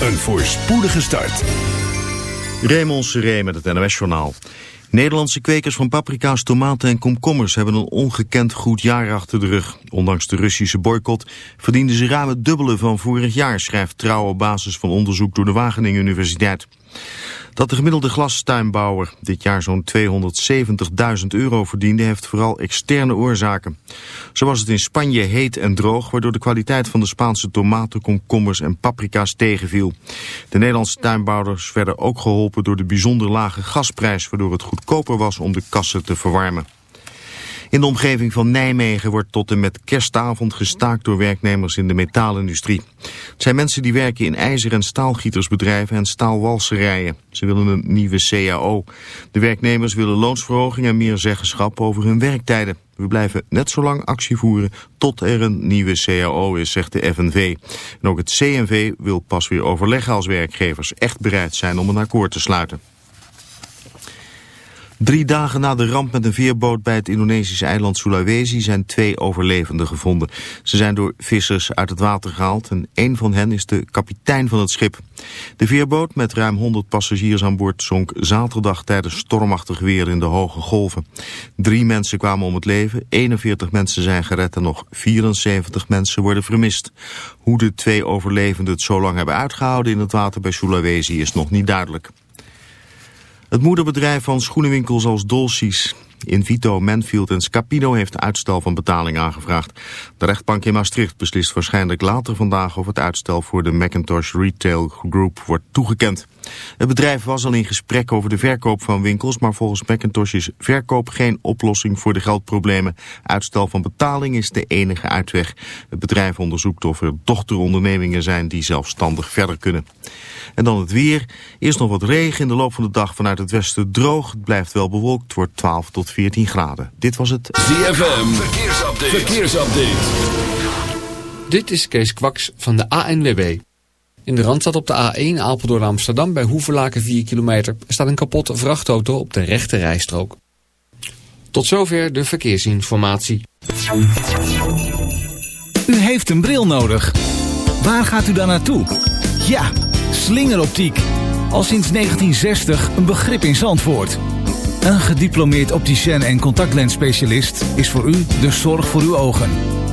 Een voorspoedige start. Raymond Seré met het NOS-journaal. Nederlandse kwekers van paprika's, tomaten en komkommers hebben een ongekend goed jaar achter de rug. Ondanks de Russische boycott verdienden ze ruim het dubbele van vorig jaar, schrijft Trouw op basis van onderzoek door de Wageningen Universiteit. Dat de gemiddelde glastuinbouwer dit jaar zo'n 270.000 euro verdiende heeft vooral externe oorzaken. Zo was het in Spanje heet en droog waardoor de kwaliteit van de Spaanse tomaten, komkommers en paprika's tegenviel. De Nederlandse tuinbouwers werden ook geholpen door de bijzonder lage gasprijs waardoor het goedkoper was om de kassen te verwarmen. In de omgeving van Nijmegen wordt tot en met kerstavond gestaakt door werknemers in de metaalindustrie. Het zijn mensen die werken in ijzer- en staalgietersbedrijven en staalwalserijen. Ze willen een nieuwe CAO. De werknemers willen loonsverhoging en meer zeggenschap over hun werktijden. We blijven net zo lang actie voeren tot er een nieuwe CAO is, zegt de FNV. En ook het CNV wil pas weer overleggen als werkgevers echt bereid zijn om een akkoord te sluiten. Drie dagen na de ramp met een veerboot bij het Indonesische eiland Sulawesi zijn twee overlevenden gevonden. Ze zijn door vissers uit het water gehaald en één van hen is de kapitein van het schip. De veerboot met ruim 100 passagiers aan boord zonk zaterdag tijdens stormachtig weer in de hoge golven. Drie mensen kwamen om het leven, 41 mensen zijn gered en nog 74 mensen worden vermist. Hoe de twee overlevenden het zo lang hebben uitgehouden in het water bij Sulawesi is nog niet duidelijk. Het moederbedrijf van schoenenwinkels als Dolcis, Invito, Manfield en Scapino heeft uitstel van betaling aangevraagd. De rechtbank in Maastricht beslist waarschijnlijk later vandaag of het uitstel voor de Macintosh Retail Group wordt toegekend. Het bedrijf was al in gesprek over de verkoop van winkels, maar volgens Macintosh is verkoop geen oplossing voor de geldproblemen. Uitstel van betaling is de enige uitweg. Het bedrijf onderzoekt of er dochterondernemingen zijn die zelfstandig verder kunnen. En dan het weer. Eerst nog wat regen in de loop van de dag vanuit het westen droog. Het blijft wel bewolkt, het wordt 12 tot 14 graden. Dit was het ZFM Verkeersupdate. Verkeersupdate. Dit is Kees Kwaks van de ANWB. In de Randstad op de A1 Apeldoorn Amsterdam bij Hoevelaken 4 kilometer staat een kapotte vrachtauto op de rechte rijstrook. Tot zover de verkeersinformatie. U heeft een bril nodig. Waar gaat u dan naartoe? Ja, slingeroptiek. Al sinds 1960 een begrip in Zandvoort. Een gediplomeerd opticien en contactlensspecialist is voor u de zorg voor uw ogen.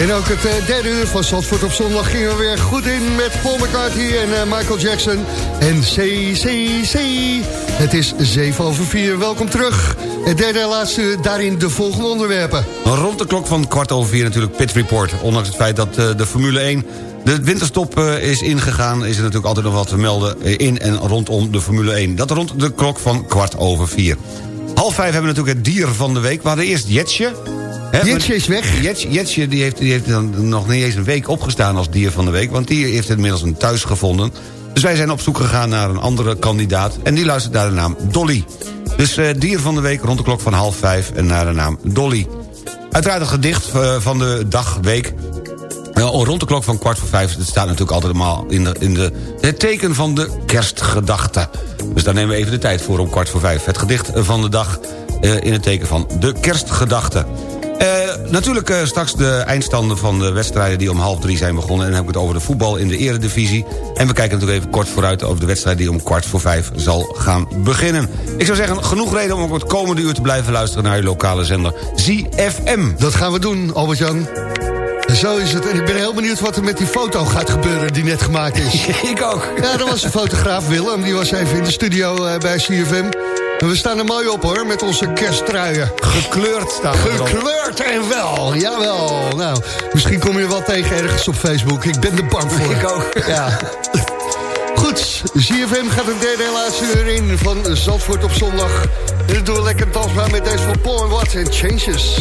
En ook het eh, derde uur van Zandvoort op zondag gingen we weer goed in met Paul McCartney en eh, Michael Jackson en CCC. Het is 7 over 4. Welkom terug. Het derde en laatste uur, daarin de volgende onderwerpen. Rond de klok van kwart over vier natuurlijk Pit Report. Ondanks het feit dat eh, de Formule 1 de winterstop is ingegaan... is er natuurlijk altijd nog wat te melden in en rondom de Formule 1. Dat rond de klok van kwart over vier. Half vijf hebben we natuurlijk het dier van de week. We hadden eerst Jetsje. Jetsje is weg. Jetsje, Jetsje die heeft, die heeft dan nog niet eens een week opgestaan als dier van de week... want die heeft inmiddels een thuis gevonden. Dus wij zijn op zoek gegaan naar een andere kandidaat... en die luistert naar de naam Dolly. Dus eh, dier van de week rond de klok van half vijf en naar de naam Dolly. Uiteraard een gedicht eh, van de dag, week... Uh, rond de klok van kwart voor vijf, het staat natuurlijk altijd allemaal in, de, in de, het teken van de kerstgedachte. Dus daar nemen we even de tijd voor om kwart voor vijf. Het gedicht van de dag uh, in het teken van de kerstgedachte. Natuurlijk uh, straks de eindstanden van de wedstrijden die om half drie zijn begonnen. En dan heb ik het over de voetbal in de eredivisie. En we kijken natuurlijk even kort vooruit over de wedstrijd die om kwart voor vijf zal gaan beginnen. Ik zou zeggen, genoeg reden om ook het komende uur te blijven luisteren naar je lokale zender ZFM. Dat gaan we doen, Albert-Jan. Zo is het. En ik ben heel benieuwd wat er met die foto gaat gebeuren die net gemaakt is. ik ook. Ja, dat was de fotograaf Willem. Die was even in de studio uh, bij CFM. We staan er mooi op hoor, met onze kersttruien. Gekleurd staan we. Gekleurd en wel, jawel. Nou, misschien kom je wel tegen ergens op Facebook. Ik ben er bang voor. Ik ook. Ja. Goed, ZFM gaat een derde en laatste uur in van Zandvoort op zondag. En dat doen we lekker dansbaar met deze van Paul Watts en Changes.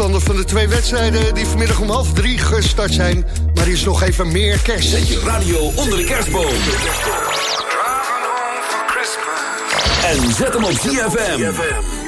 Eindstander van de twee wedstrijden... die vanmiddag om half drie gestart zijn. Maar er is nog even meer kerst. Zet je radio onder de kerstboom. En zet hem op ZFM.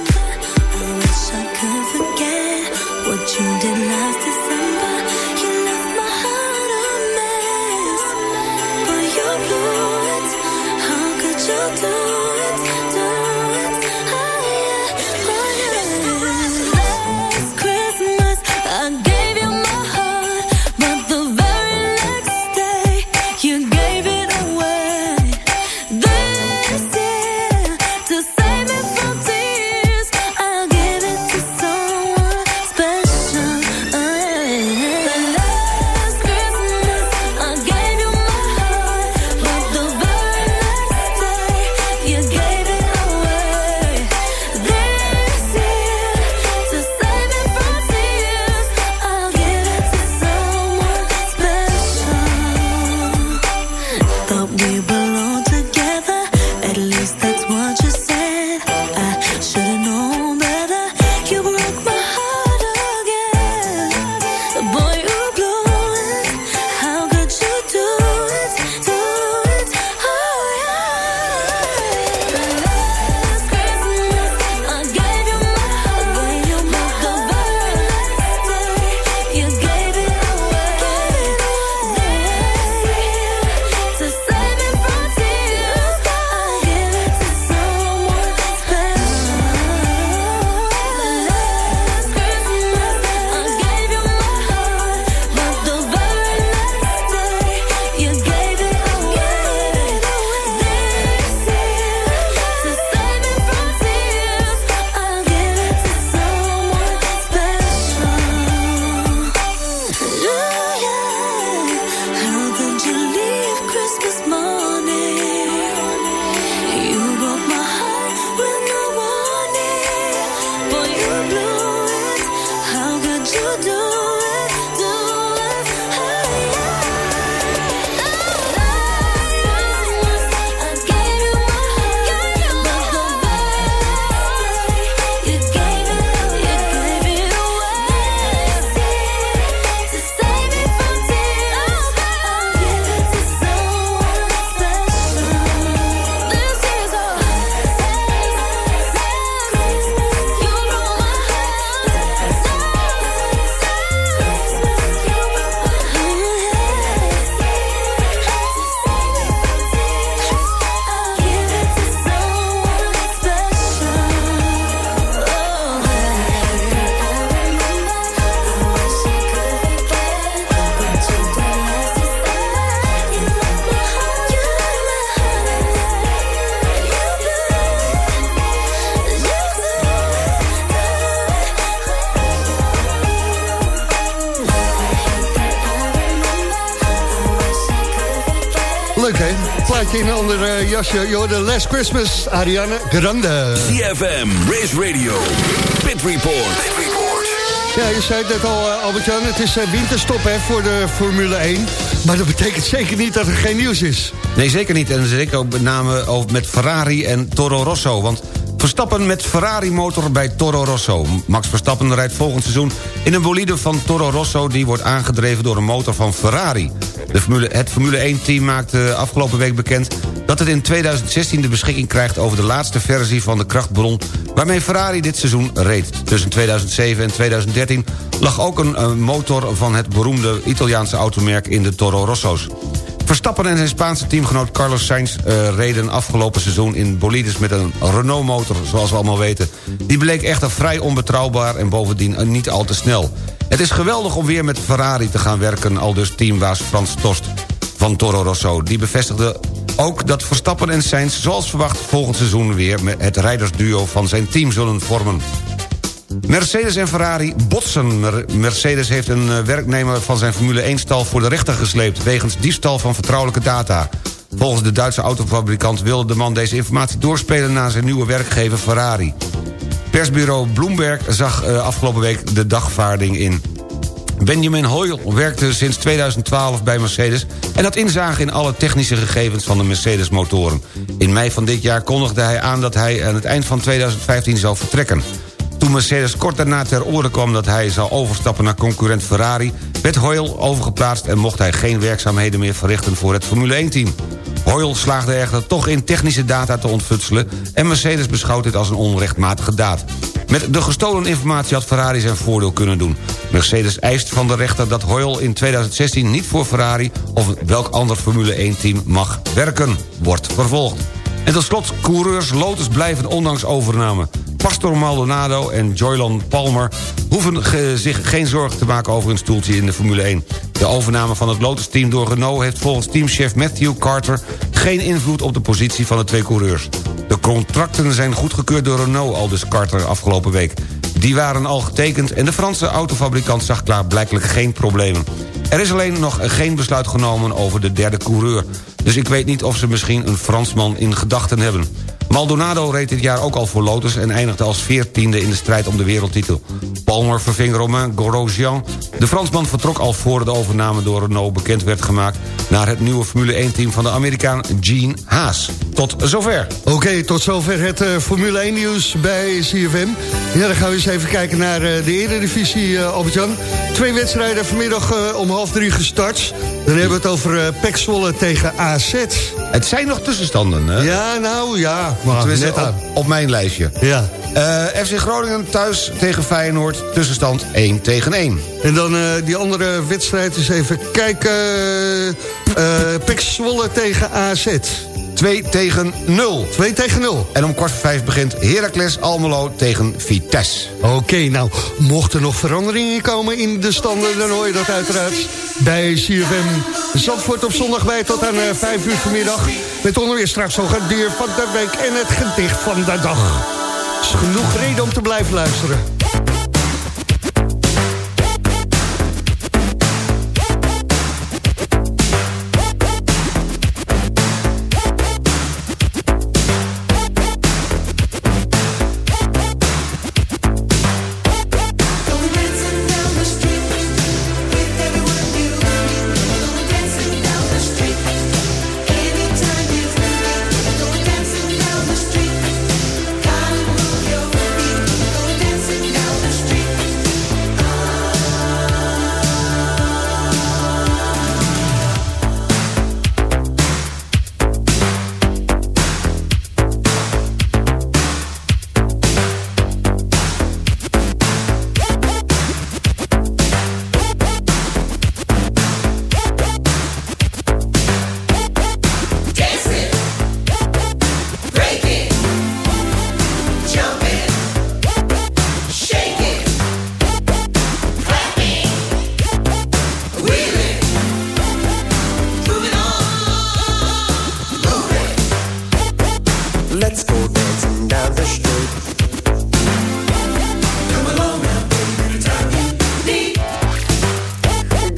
Jasje. Je hoorde Last Christmas, Ariana Grande. ZFM, Race Radio, Pit Report. Pit Report. Ja, je zei het net al, eh, Albert-Jan. Het is eh, winterstop hè, voor de Formule 1. Maar dat betekent zeker niet dat er geen nieuws is. Nee, zeker niet. En zeker ook met name over met Ferrari en Toro Rosso. Want Verstappen met Ferrari-motor bij Toro Rosso. Max Verstappen rijdt volgend seizoen in een bolide van Toro Rosso... die wordt aangedreven door een motor van Ferrari. De Formule, het Formule 1-team maakte afgelopen week bekend... dat het in 2016 de beschikking krijgt over de laatste versie van de krachtbron... waarmee Ferrari dit seizoen reed. Tussen 2007 en 2013 lag ook een motor van het beroemde Italiaanse automerk in de Toro Rosso's. Verstappen en zijn Spaanse teamgenoot Carlos Sainz eh, reden afgelopen seizoen in bolides met een Renault-motor, zoals we allemaal weten. Die bleek echter vrij onbetrouwbaar en bovendien eh, niet al te snel. Het is geweldig om weer met Ferrari te gaan werken, al dus teambaas Frans Tost van Toro Rosso. Die bevestigde ook dat Verstappen en Sainz zoals verwacht volgend seizoen weer het rijdersduo van zijn team zullen vormen. Mercedes en Ferrari botsen. Mer- Mercedes heeft een eh, werknemer van zijn Formule 1-stal voor de rechter gesleept... wegens diefstal van vertrouwelijke data. Volgens de Duitse autofabrikant wilde de man deze informatie doorspelen... naar zijn nieuwe werkgever Ferrari. Persbureau Bloomberg zag eh, afgelopen week de dagvaarding in. Benjamin Hoyle werkte sinds 2012 bij Mercedes... en had inzage in alle technische gegevens van de Mercedes-motoren. In mei van dit jaar kondigde hij aan dat hij aan het eind van 2015 zou vertrekken. Toen Mercedes kort daarna ter oren kwam dat hij zou overstappen naar concurrent Ferrari... werd Hoyle overgeplaatst en mocht hij geen werkzaamheden meer verrichten voor het Formule 1-team. Hoyle slaagde echter toch in technische data te ontfutselen... en Mercedes beschouwt dit als een onrechtmatige daad. Met de gestolen informatie had Ferrari zijn voordeel kunnen doen. Mercedes eist van de rechter dat Hoyle in 2016 niet voor Ferrari... of welk ander Formule 1-team mag werken, wordt vervolgd. En tot slot, coureurs Lotus blijven ondanks overname. Pastor Maldonado en Joylan Palmer hoeven zich geen zorgen te maken over hun stoeltje in de Formule 1. De overname van het Lotus-team door Renault heeft volgens teamchef Matthew Carter geen invloed op de positie van de twee coureurs. De contracten zijn goedgekeurd door Renault, al dus Carter afgelopen week. Die waren al getekend en de Franse autofabrikant zag klaarblijkelijk geen problemen. Er is alleen nog geen besluit genomen over de derde coureur. Dus ik weet niet of ze misschien een Fransman in gedachten hebben. Maldonado reed dit jaar ook al voor Lotus... en eindigde als veertiende in de strijd om de wereldtitel. Palmer verving Romain Grosjean. De Fransman vertrok al voor de overname door Renault bekend werd gemaakt... naar het nieuwe Formule 1-team van de Amerikaan Gene Haas. Tot zover. Oké, tot zover het uh, Formule 1 nieuws bij CFM. Ja, dan gaan we eens even kijken naar uh, de Eredivisie, uh, Albert-Jan. Twee wedstrijden vanmiddag om half drie gestart. Dan hebben we het over uh, Pek Zwolle tegen AZ. Het zijn nog tussenstanden, hè? Ja, nou ja. Maar net op, op, mijn lijstje. Ja. Uh, FC Groningen thuis tegen Feyenoord, tussenstand 1 tegen 1. En dan uh, die andere wedstrijd is even kijken. Uh, Pek Zwolle tegen AZ. 2 tegen 0. 2 tegen 0. En om kwart voor vijf begint Heracles Almelo tegen Vitesse. Oké, okay, nou, mocht er nog veranderingen komen in de standen... dan hoor je dat uiteraard bij CFM Zandvoort op zondag bij tot aan uh, 5 uur vanmiddag. Met onderweer straks nog het dier van de week en het gedicht van de dag. Is genoeg reden om te blijven luisteren. dancing down the street. Come along now, baby, you need.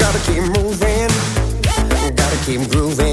Gotta keep moving, gotta keep grooving.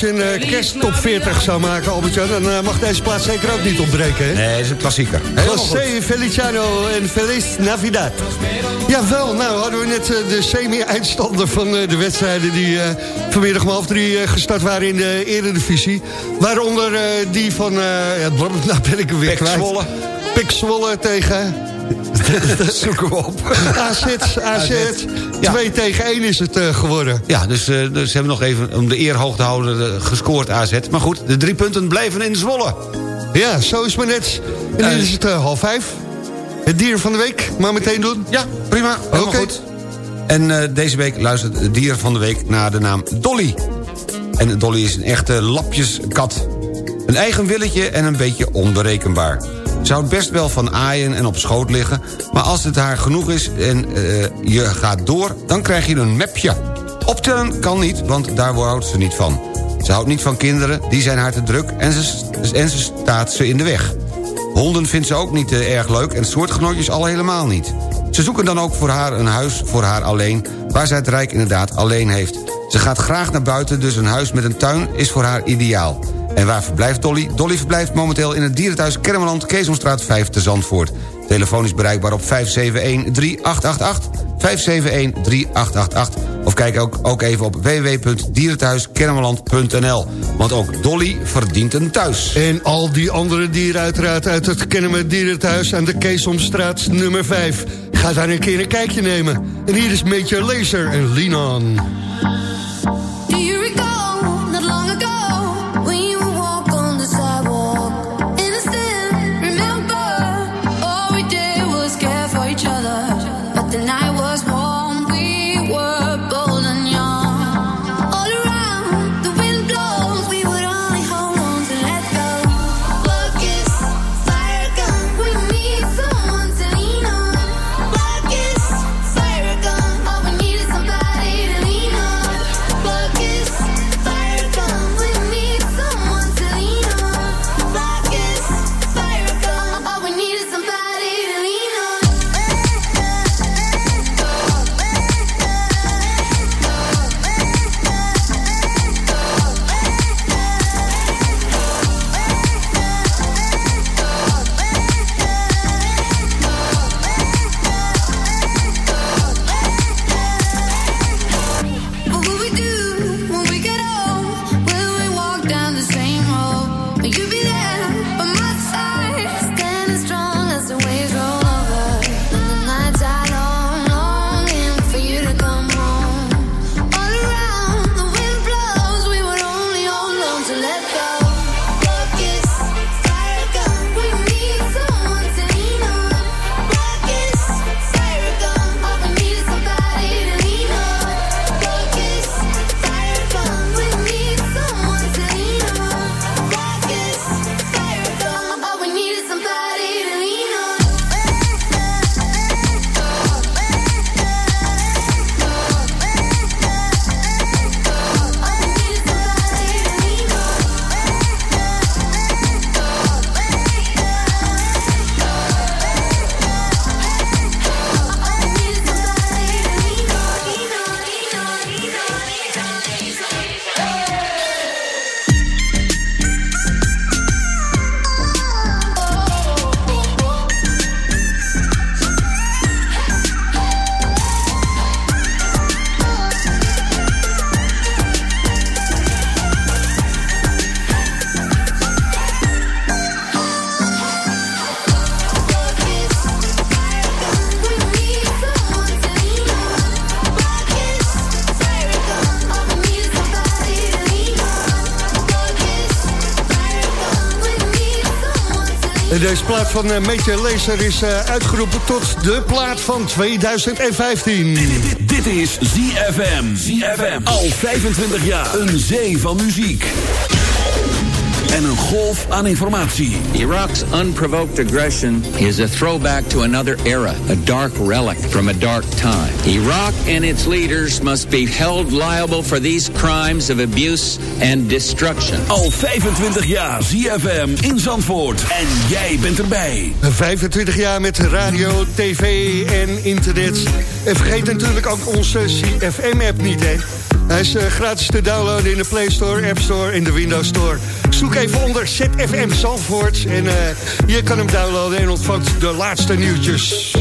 Als je een eh, kersttop 40 zou maken, Albert-Jan... dan eh, mag deze plaats zeker ook niet ontbreken, hè? Nee, is een klassieker. José Feliciano en Feliz Navidad. Jawel, nou hadden we net eh, de semi-eindstander van de wedstrijden... die vanmiddag om half drie gestart waren in de eredivisie. Waaronder die van... ja, nou ben ik weer Pek kwijt. Zwolle. Pek Zwolle tegen... Dat zoeken we op. AZ, AZ. Ja. 2 tegen 1 is het eh, geworden. Ja, dus, eh, dus hebben nog even om de eer hoog te houden gescoord AZ. Maar goed, de drie punten blijven in Zwolle. Ja, zo is het maar net. En dan Eh, is het eh, half vijf. Het dier van de week, maar meteen doen. Ja, prima. Oké. goed. En deze week luistert het dier van de week naar de naam Dolly. En Dolly is een echte lapjeskat. Een eigen willetje en een beetje onberekenbaar. Ze houdt best wel van aaien en op schoot liggen... maar als het haar genoeg is en eh, je gaat door, dan krijg je een mapje. Optellen kan niet, want daar houdt ze niet van. Ze houdt niet van kinderen, die zijn haar te druk en ze, en ze staat ze in de weg. Honden vindt ze ook niet eh, erg leuk en soortgenootjes al helemaal niet. Ze zoeken dan ook voor haar een huis voor haar alleen... waar zij het Rijk inderdaad alleen heeft. Ze gaat graag naar buiten, dus een huis met een tuin is voor haar ideaal. En waar verblijft Dolly? Dolly verblijft momenteel in het dierenthuis Kermeland... Keesomstraat 5 te Zandvoort. Telefoon is bereikbaar op 571-3888... 571-3888... of kijk ook, ook even op www.dierenthuiskennemerland.nl. Want ook Dolly verdient een thuis. En al die andere dieren uiteraard uit het Kennemer Dierenthuis... aan de Keesomstraat nummer 5. Ga daar een keer een kijkje nemen. En hier is Major Laser en Lean deze plaat van uh, Major Laser is eh, uitgeroepen tot de plaat van 2015. Dit is ZFM. ZFM. Al 25 jaar. Een zee van muziek. En een golf aan informatie. Iraq's unprovoked aggression is a throwback to another era, a dark relic from a dark time. Iraq and its leaders must be held liable for these crimes of abuse and destruction. Al 25 jaar ZFM in Zandvoort. En jij bent erbij. 25 jaar met radio, tv en internet. En vergeet natuurlijk ook onze CFM-app niet, hè. Hij is eh, gratis te downloaden in de Play Store, App Store en de Windows Store. Zoek even onder ZFM Zandvoort en eh, je kan hem downloaden en ontvangt de laatste nieuwtjes.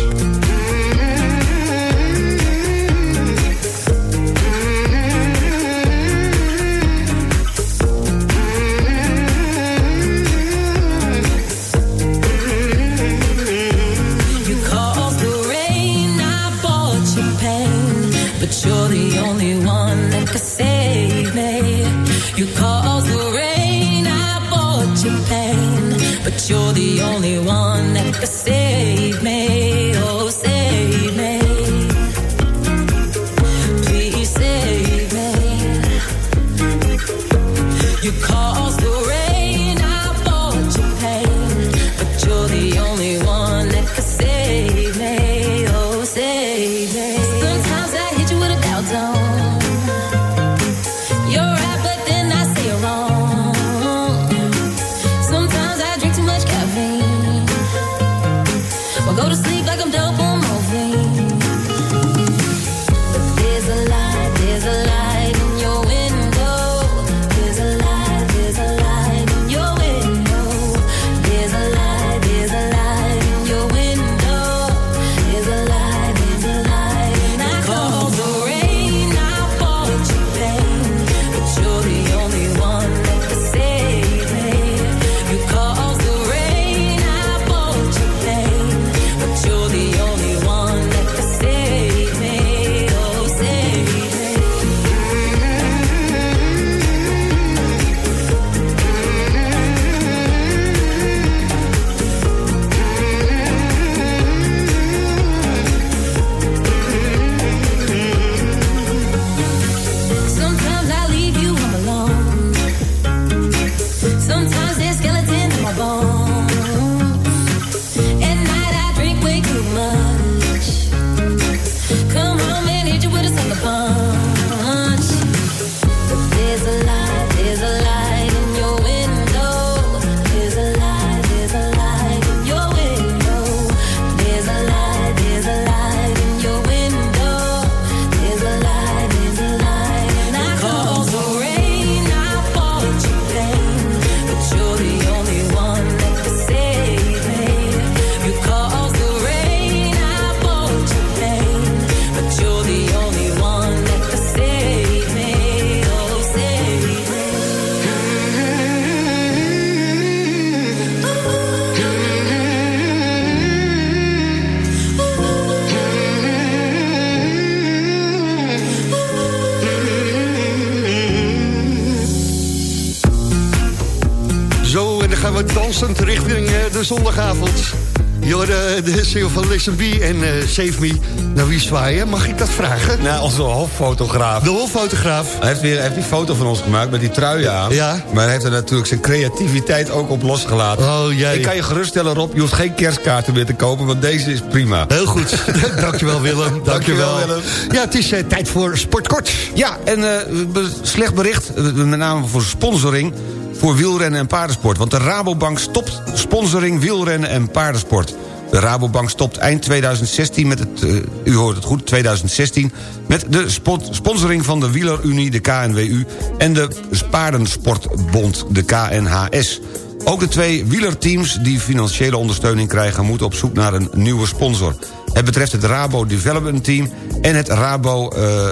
We dansend richting eh, de zondagavond. Jorde, de CEO van Listen B en eh, Save Me. Nou, wie zwaaien? Mag ik dat vragen? Nou, onze hoffotograaf. De hoffotograaf. Hij heeft weer hij heeft die foto van ons gemaakt met die trui aan. Ja. Maar hij heeft er natuurlijk zijn creativiteit ook op losgelaten. Oh, jij. Ik kan je geruststellen, Rob, je hoeft geen kerstkaarten meer te kopen... want deze is prima. Heel goed. Dankjewel, Willem. Dankjewel, Willem. Ja, het is eh, tijd voor Sportkort. Ja, en eh, slecht bericht, eh, met name voor sponsoring... voor wielrennen en paardensport. Want de Rabobank stopt sponsoring wielrennen en paardensport. De Rabobank stopt eind 2016 met het, eh, u hoort het goed, 2016... met de sponsoring van de Wielerunie, de KNWU... en de Paardensportbond, de KNHS. Ook de twee wielerteams die financiële ondersteuning krijgen... moeten op zoek naar een nieuwe sponsor. Het betreft het Rabo Development Team en het Rabo eh,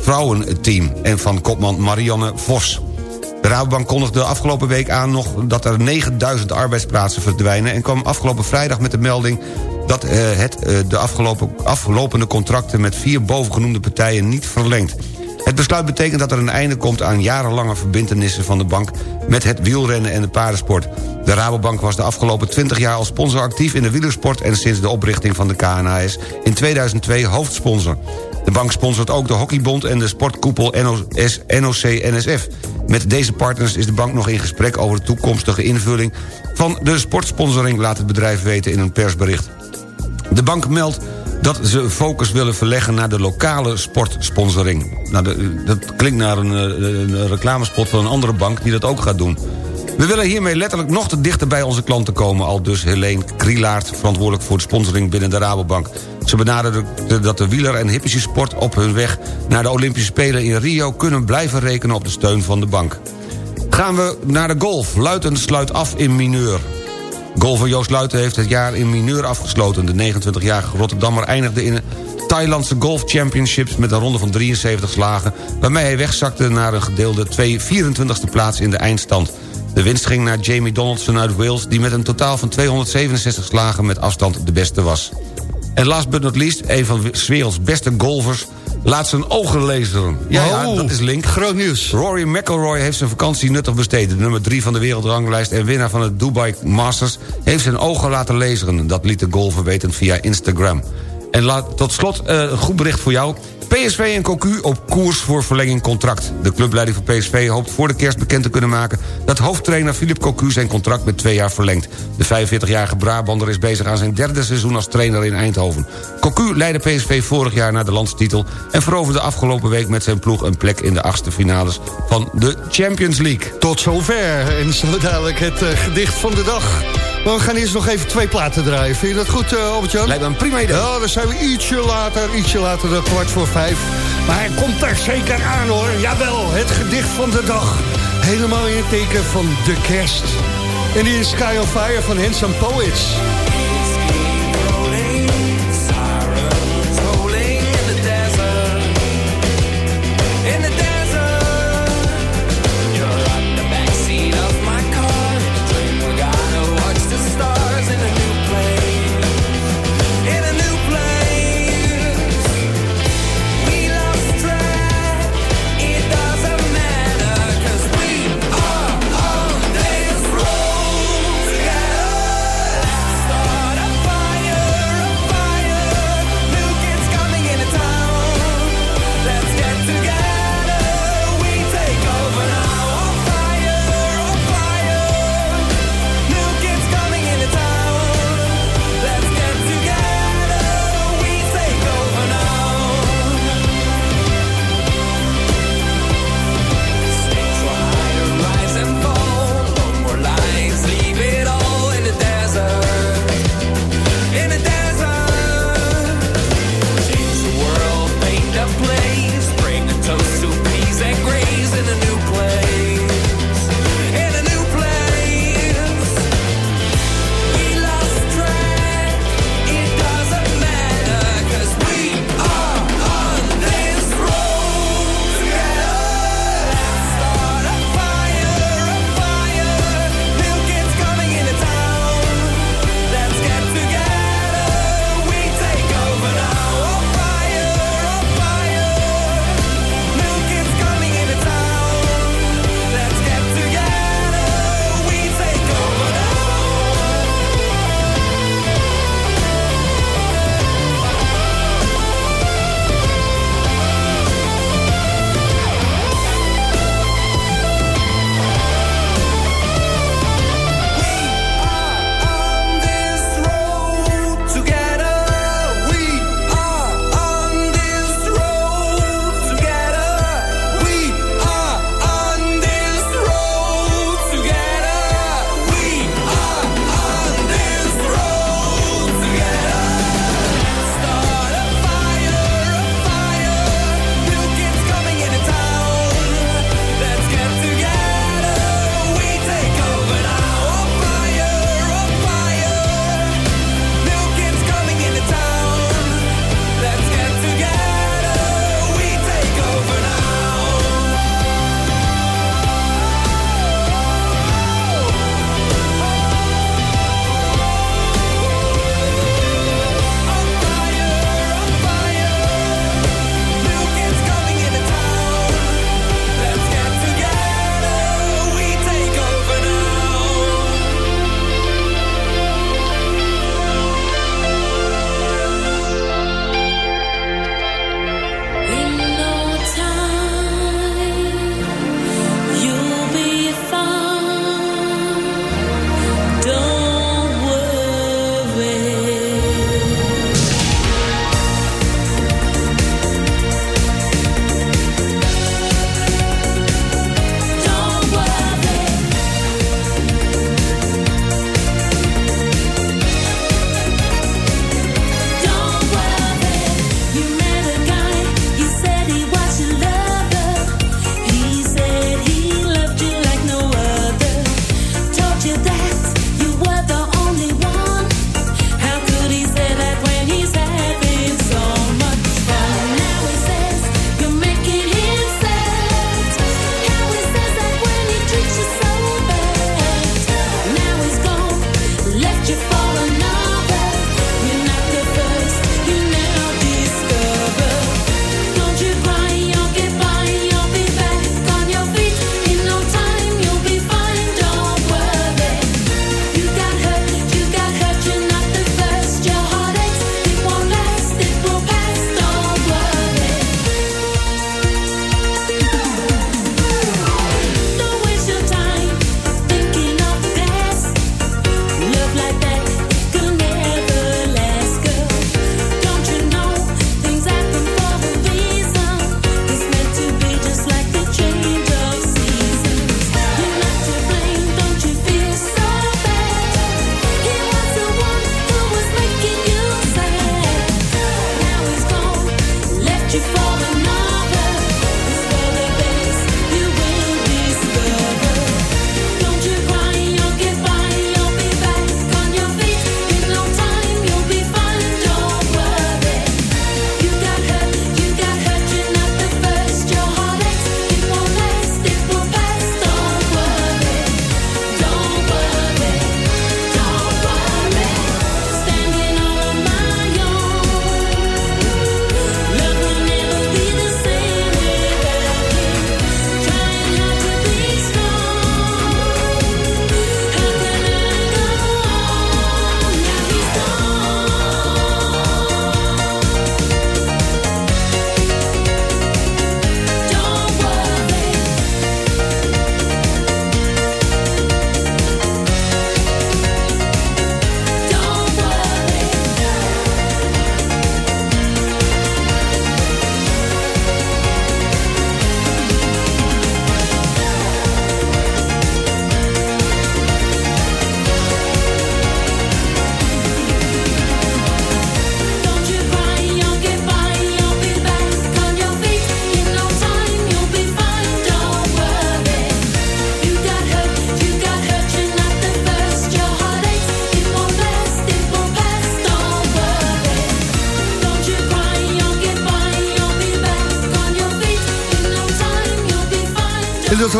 vrouwenteam... en van kopman Marianne Vos. De Rabobank kondigde afgelopen week aan nog dat er 9000 arbeidsplaatsen verdwijnen... en kwam afgelopen vrijdag met de melding dat eh, het eh, de afgelopen, aflopende contracten... met vier bovengenoemde partijen niet verlengt. Het besluit betekent dat er een einde komt aan jarenlange verbintenissen van de bank... met het wielrennen en de paardensport. De Rabobank was de afgelopen 20 jaar als sponsor actief in de wielersport... en sinds de oprichting van de KNAS in 2002 hoofdsponsor. De bank sponsort ook de Hockeybond en de sportkoepel NOC-NSF. Met deze partners is de bank nog in gesprek over de toekomstige invulling... van de sportsponsoring, laat het bedrijf weten in een persbericht. De bank meldt dat ze focus willen verleggen naar de lokale sportsponsoring. Nou, dat klinkt naar een, eh, een reclamespot van een andere bank die dat ook gaat doen. We willen hiermee letterlijk nog te dichter bij onze klanten komen... al dus Helene Krielaert, verantwoordelijk voor de sponsoring binnen de Rabobank. Ze benadrukte dat de wieler- en hippische sport op hun weg... naar de Olympische Spelen in Rio kunnen blijven rekenen op de steun van de bank. Gaan we naar de golf. Luiten sluit af in mineur. Golfer Joost Luiten heeft het jaar in mineur afgesloten. De 29-jarige Rotterdammer eindigde in Thailandse Golf Championships... met een ronde van 73 slagen... waarmee hij wegzakte naar een gedeelde 2 24e plaats in de eindstand. De winst ging naar Jamie Donaldson uit Wales... die met een totaal van 267 slagen met afstand de beste was. En last but not least, een van werelds beste golfers... laat zijn ogen lezen. Ja, ja, Oh, dat is link. Groot nieuws. Rory McIlroy heeft zijn vakantie nuttig besteed. De nummer 3 van de wereldranglijst en winnaar van het Dubai Masters... heeft zijn ogen laten lezen. Dat liet de golfer weten via Instagram. En laat, tot slot eh, een goed bericht voor jou. PSV en Cocu op koers voor verlenging contract. De clubleiding van PSV hoopt voor de kerst bekend te kunnen maken... dat hoofdtrainer Philip Cocu zijn contract met twee jaar verlengt. De 45-jarige Brabander is bezig aan zijn derde seizoen als trainer in Eindhoven. Cocu leidde PSV vorig jaar naar de landstitel... en veroverde afgelopen week met zijn ploeg een plek in de achtste finales van de Champions League. Tot zover. En zo dadelijk het eh, gedicht van de dag. Maar we gaan eerst nog even twee platen draaien. Vind je dat goed, uh, Albert-Jan? Lijkt me een prima idee. Ja, dan zijn we ietsje later, ietsje later dan kwart voor vijf. Maar hij komt er zeker aan, hoor. Jawel, het gedicht van de dag. Helemaal in het teken van de kerst. En die is Sky on Fire van Handsome Poets.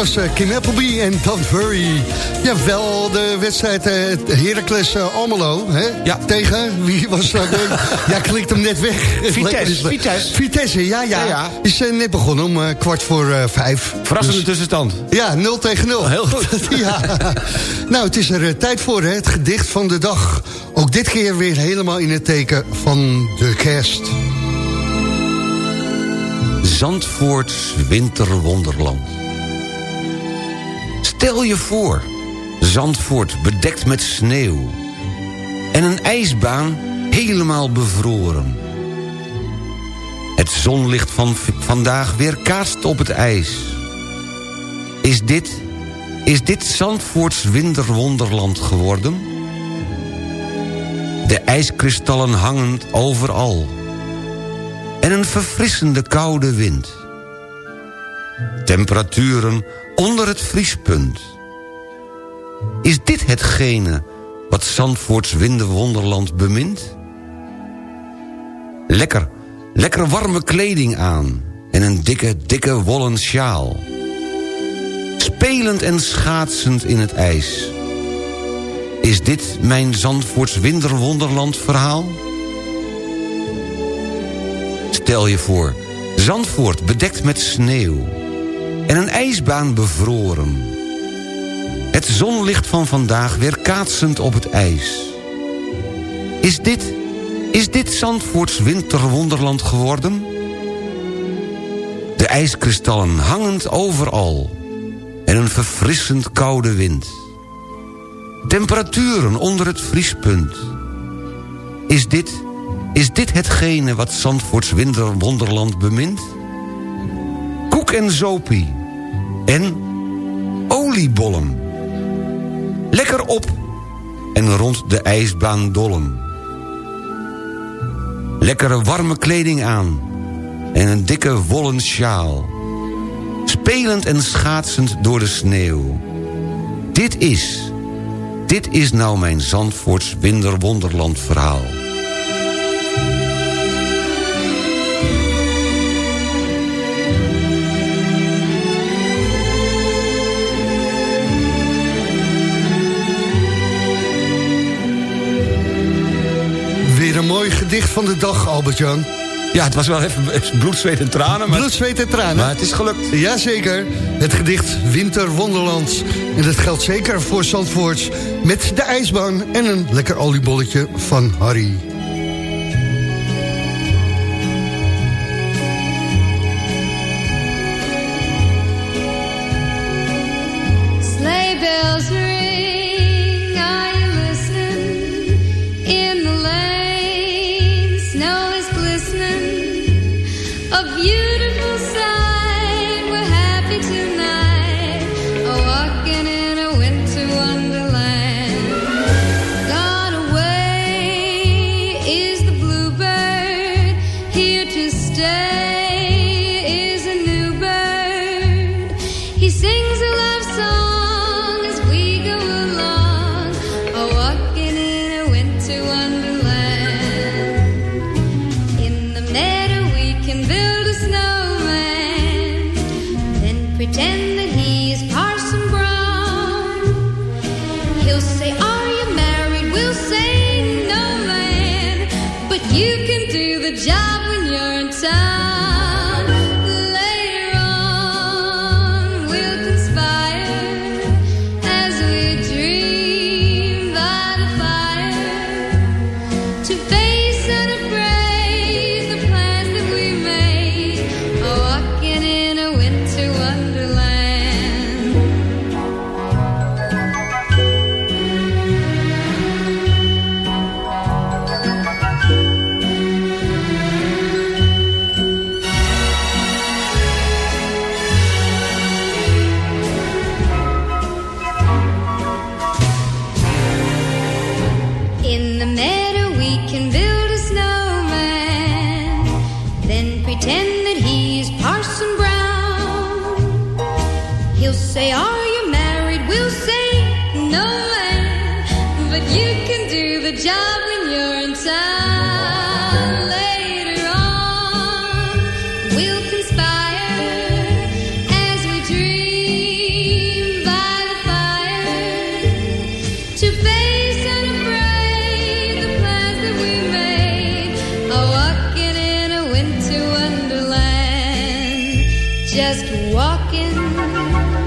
Was eh, Kim Appleby en Don't Worry. Jawel, de wedstrijd uh, Heracles uh, Almelo. Hè? Ja. Tegen, wie was dat? ja, klikt hem net weg. Vitesse. Vitesse. Vitesse, ja, ja. Ja, ja. Is uh, net begonnen om uh, kwart voor uh, vijf. Verrassende Dus- tussenstand. Ja, 0 tegen 0. Heel goed. ja. Nou, het is er uh, tijd voor, hè? het gedicht van de dag. Ook dit keer weer helemaal in het teken van de kerst. Zandvoorts winterwonderland. Stel je voor, Zandvoort bedekt met sneeuw. En een ijsbaan helemaal bevroren. Het zonlicht van vandaag weerkaatst op het ijs. Is dit, is dit Zandvoorts winterwonderland geworden? De ijskristallen hangend overal. En een verfrissende koude wind. Temperaturen onder het vriespunt. Is dit hetgene wat Zandvoorts winterwonderland bemint? Lekker, lekker warme kleding aan en een dikke, dikke wollen sjaal. Spelend en schaatsend in het ijs. Is dit mijn Zandvoorts winterwonderland verhaal? Stel je voor, Zandvoort bedekt met sneeuw en een ijsbaan bevroren. Het zonlicht van vandaag weer kaatsend op het ijs. Is dit, is dit Zandvoorts winterwonderland geworden? De ijskristallen hangend overal en een verfrissend koude wind. Temperaturen onder het vriespunt. Is dit, is dit hetgene wat Zandvoorts winterwonderland bemint? Koek en zopie. En oliebollen. Lekker op en rond de ijsbaan dollen. Lekkere warme kleding aan en een dikke wollen sjaal. Spelend en schaatsend door de sneeuw. Dit is, dit is nou mijn Zandvoorts winterwonderland verhaal. Weer een mooi gedicht van de dag, Albert-Jan. Ja, het was wel even bloed, zweet en tranen. Maar, Bloed, zweet en tranen. maar het is gelukt. Jazeker, het gedicht Winter Wonderland. En dat geldt zeker voor Zandvoorts met de ijsbaan en een lekker oliebolletje van Harry. Just walking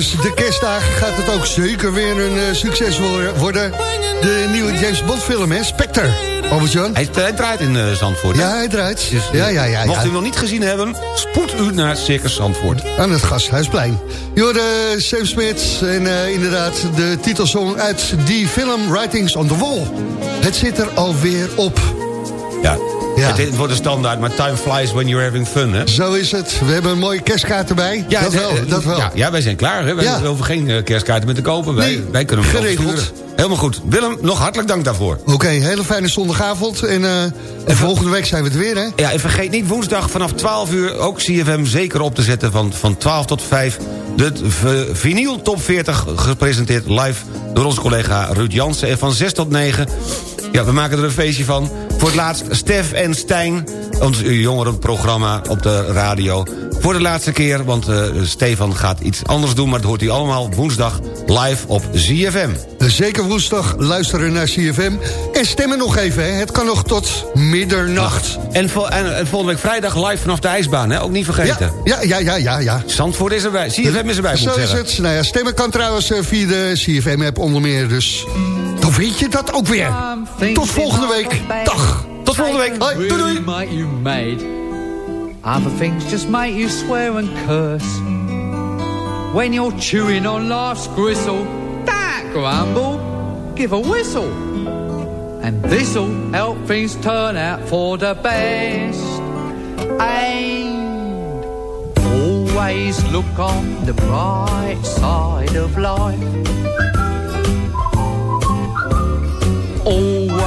tijdens de kerstdagen gaat het ook zeker weer een eh, succes wo- worden. De nieuwe James Bond film, hè? Spectre. Albert-Jan? Hij, hij draait in eh, Zandvoort. hè? Ja, hij draait. Dus, Ja, ja, ja. Mocht u hem nog niet gezien hebben, spoed u naar Circus Zandvoort. Aan het Gasthuisplein. Je hoorde Sam Smith en eh, inderdaad de titelsong uit die film Writings on the Wall. Het zit er alweer op. Ja, Ja. Het, het wordt een standaard, maar time flies when you're having fun, hè? Zo is het. We hebben een mooie kerstkaart erbij. dat het- wel, dat wel. Ja, ja, wij zijn klaar, hè? Wij Ja. hoeven geen eh, kerstkaarten meer te kopen. Wij, Nee, wij kunnen hem geregeld. sturen. Helemaal goed. Willem, nog hartelijk dank daarvoor. Oké, hele fijne zondagavond. En, eh, en volgende week zijn we het weer, hè? Ja, en vergeet niet woensdag vanaf 12 uur ook CFM zeker op te zetten van, van 12 tot 5. De vinyl top 40 gepresenteerd live door onze collega Ruud Jansen. En van 6 tot 9 Ja, we maken er een feestje van. Voor het laatst Stef en Stijn, ons jongerenprogramma op de radio. Voor de laatste keer, want eh, Stefan gaat iets anders doen... maar dat hoort hij allemaal woensdag live op ZFM. Zeker woensdag luisteren naar CFM. En stemmen nog even, hè. het kan nog tot middernacht. En, vol- en, en volgende week vrijdag live vanaf de ijsbaan, hè? ook niet vergeten. Ja, ja, ja, ja, ja. Zandvoort is erbij, ZFM is erbij, moet Zo ik is zeggen. het. Nou ja, stemmen kan trouwens eh, via de CFM-app onder meer. Dus dan weet je dat ook weer. Tot volgende week. Dag. Tot volgende week. Hoi, doei doei. Other things just make you swear and curse When you're chewing on life's gristle That grumble, give a whistle And this'll help things turn out for the best And always look on the bright side of life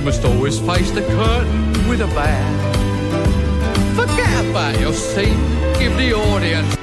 You must always face the curtain with a bow. Forget about your seat, give the audience.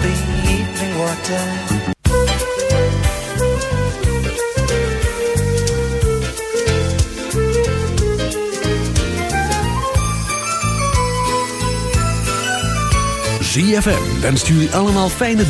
The evening water. ZFM wenst jullie allemaal fijne